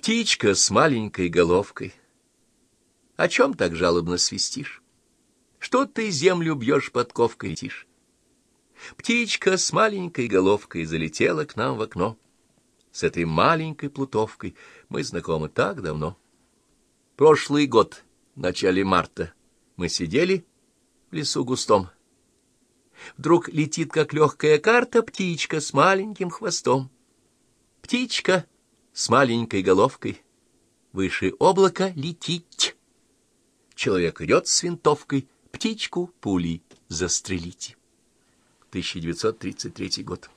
Птичка с маленькой головкой, о чем так жалобно свистишь? Что ты землю бьешь подковкой тишь? Птичка с маленькой головкой залетела к нам в окно. С этой маленькой плутовкой мы знакомы так давно. Прошлый год, в начале марта, мы сидели в лесу густом. Вдруг летит, как легкая карта, птичка с маленьким хвостом. Птичка с маленькой головкой выше облака летит. Человек идет с винтовкой, птичку пулей застрелите. 1933 год.